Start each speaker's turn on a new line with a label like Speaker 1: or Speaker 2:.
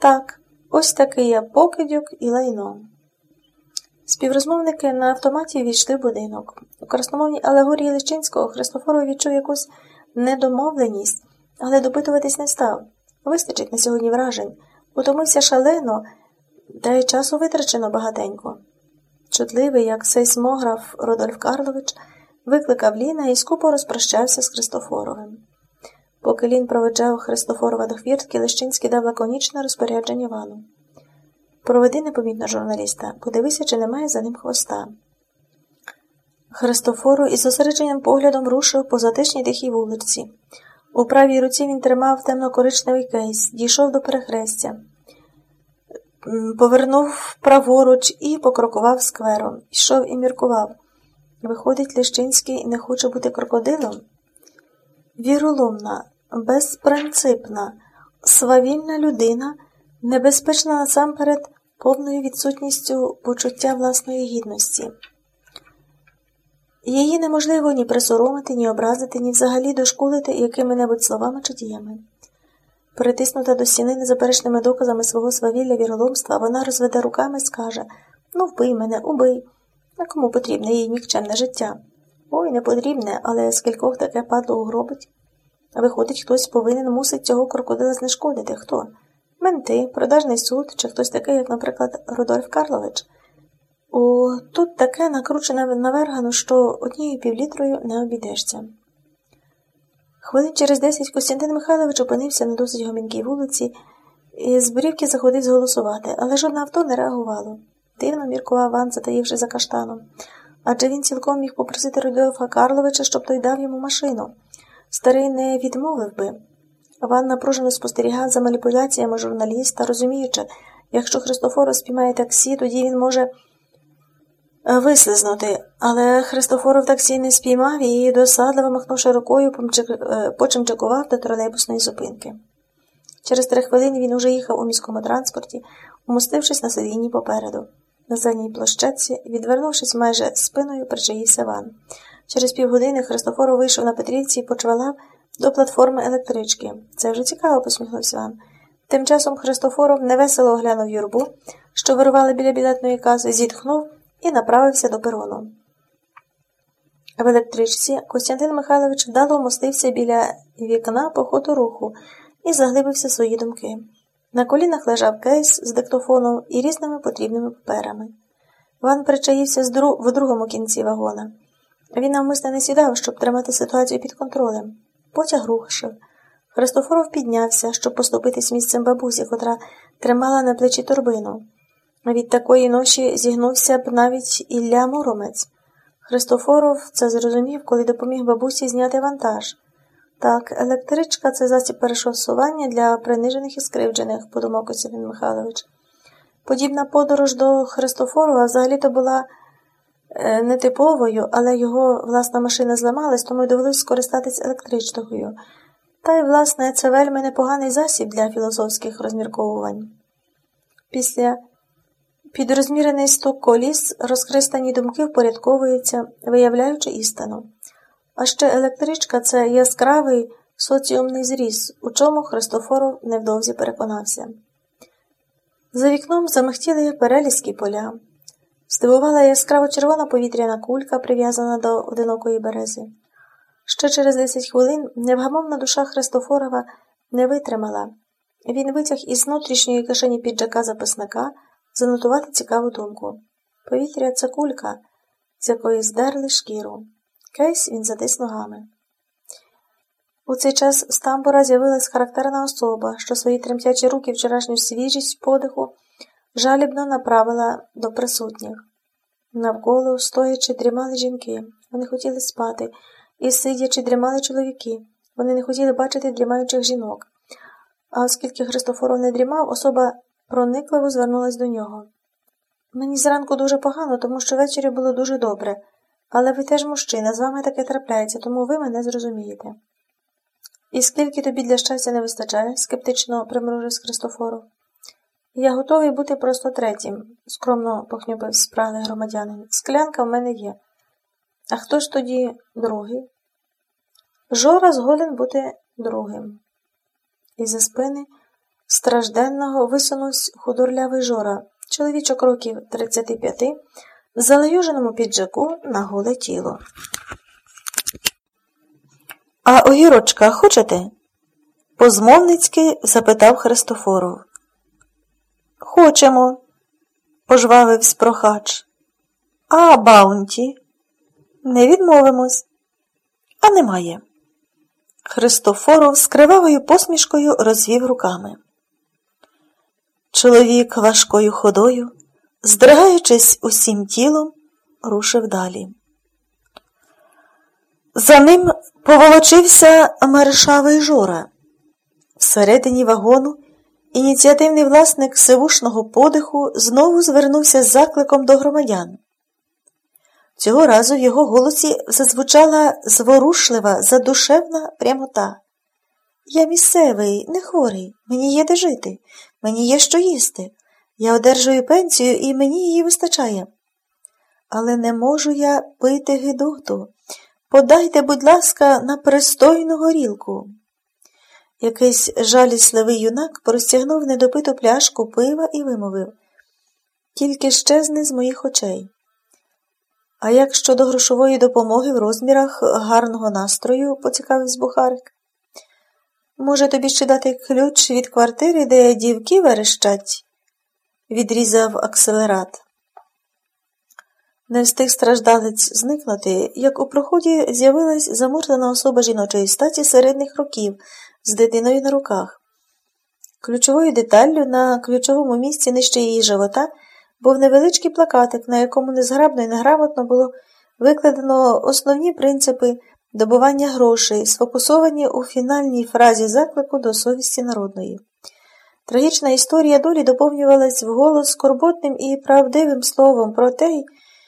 Speaker 1: Так, ось такий я покидьок і лайно. Співрозмовники на автоматі війшли в будинок. У красномовній алегорії Личинського Христофоров відчув якусь недомовленість, але допитуватись не став. Вистачить на сьогодні вражень, утомився шалено, та й часу витрачено багатенько. Чутливий, як сейсмограф Родольф Карлович, викликав Ліна і скупо розпрощався з Христофоровим. Поки Лін проведжав Христофорова до хвіртки, Лещинський дав лаконічне розпорядження Івану. Проведи непомітно журналіста, подивися, чи немає за ним хвоста. Христофору із зосередженим поглядом рушив по затишній тихій вулиці. У правій руці він тримав темно-коричневий кейс, дійшов до перехрестя, повернув праворуч і покрокував сквером. Йшов і міркував. Виходить, Лещинський не хоче бути крокодилом? Віроломна, безпринципна, свавільна людина, небезпечна насамперед повною відсутністю почуття власної гідності. Її неможливо ні присоромити, ні образити, ні взагалі дошкулити якими-небудь словами чи діями. Притиснута до стіни незаперечними доказами свого свавілля віроломства, вона розведе руками і скаже Ну, вбий мене, убий. А кому потрібне їй нікчемне життя? Ой, не потрібне, але скількох таке падло угробить. Виходить, хтось повинен мусить цього крокодила знешкодити. Хто? Менти, продажний суд чи хтось такий, як, наприклад, Рудольф Карлович. О, тут таке накручене навергано, що однією півлітрою не обійдешся. Хвилин через десять Костянтин Михайлович опинився на досить гомінкій вулиці і з брівки заходив зголосувати, але жодне авто не реагувало. Дивно міркував Ван, затаївши за каштаном. Адже він цілком міг попросити Рудольфа Карловича, щоб той дав йому машину. Старий не відмовив би. Ван напружено спостерігав за маніпуляціями журналіста, розуміючи, якщо Христофоров спіймає таксі, тоді він може вислизнути, але Христофоров таксі не спіймав і досадливо махнувши рукою, е, почимчикував до тролейбусної зупинки. Через три хвилини він уже їхав у міському транспорті, умостившись на сидінні попереду. На задній площадці, відвернувшись майже спиною, причаївся ван. Через півгодини Христофоров вийшов на Петрівці і почвалав до платформи електрички. Це вже цікаво, посміхнувся Іван. Тим часом Христофоров невесело оглянув юрбу, що вирували біля білетної кази, зітхнув і направився до перону. В електричці Костянтин Михайлович вдало вмостився біля вікна по ходу руху і заглибився в свої думки. На колінах лежав кейс з диктофоном і різними потрібними паперами. Ван причаївся в другому кінці вагона. Він навмисне не сідав, щоб тримати ситуацію під контролем. Потяг рухшив. Христофоров піднявся, щоб поступитись місцем бабусі, котра тримала на плечі торбину. Від такої ноші зігнувся б навіть Ілля Муромець. Христофоров це зрозумів, коли допоміг бабусі зняти вантаж. Так, електричка це засіб перешосування для принижених і скривджених, подумав Костянтин Михайлович. Подібна подорож до Христофорова взагалі-то була е, нетиповою, але його власна машина зламалась, тому й довелось скористатись електричною. Та й, власне, це вельми непоганий засіб для філософських розмірковувань. Після підрозмірений стук коліс розхристані думки впорядковуються, виявляючи істину. А ще електричка це яскравий соціумний зріз, у чому Христофоров невдовзі переконався. За вікном замихтіли перелізькі поля. Здивувала яскраво червона повітряна кулька, прив'язана до одинокої берези. Ще через десять хвилин невгамовна душа Христофорова не витримала. Він витяг із внутрішньої кишені піджака записника занотувати цікаву думку. Повітря це кулька, з якої здерли шкіру. Кейс він затис ногами. У цей час з тамбура з'явилась характерна особа, що свої тремтячі руки вчорашню свіжість подиху жалібно направила до присутніх. Навколо, стоячи, дрімали жінки. Вони хотіли спати, і, сидячи, дрімали чоловіки. Вони не хотіли бачити дрімаючих жінок. А оскільки Христофоров не дрімав, особа проникливо звернулась до нього. Мені зранку дуже погано, тому що ввечері було дуже добре. Але ви теж мужчина, з вами таке трапляється, тому ви мене зрозумієте. І скільки тобі для щастя не вистачає? скептично примружив Христофоров. Я готовий бути просто третім, скромно похнюпив спраглий громадянин. Склянка в мене є. А хто ж тоді другий? Жора згоден бути другим. І за спини стражденного висунувся худорлявий жора, чоловічок років 35, в залаюженому піджаку на голе тіло. А огірочка хочете? Позмовницьки запитав Христофоров. Хочемо, пожвавився прохач. А баунті? Не відмовимось. А немає. Христофоров з кривавою посмішкою розвів руками. Чоловік важкою ходою, здригаючись усім тілом, рушив далі. За ним поволочився мершавий жора. Всередині вагону ініціативний власник сивушного подиху знову звернувся з закликом до громадян. Цього разу в його голосі зазвучала зворушлива, задушевна прямота. Я місцевий, не хворий, мені є де жити, мені є що їсти. Я одержую пенсію і мені її вистачає. Але не можу я пити гидоту. Подайте, будь ласка, на пристойну горілку. Якийсь жалісливий юнак простягнув недопиту пляшку пива і вимовив Тільки щезне з моїх очей. А як щодо грошової допомоги в розмірах гарного настрою, поцікавився Бухарик. Може, тобі ще дати ключ від квартири, де дівки верещать? Відрізав акселерат. Не встиг страждалець зникнути, як у проході з'явилась замурзана особа жіночої статі середніх років з дитиною на руках. Ключовою деталлю на ключовому місці нижче її живота був невеличкий плакатик, на якому незграбно і неграмотно було викладено основні принципи добування грошей, сфокусовані у фінальній фразі заклику до совісті народної. Трагічна історія долі доповнювалась вголос скорботним і правдивим словом про те,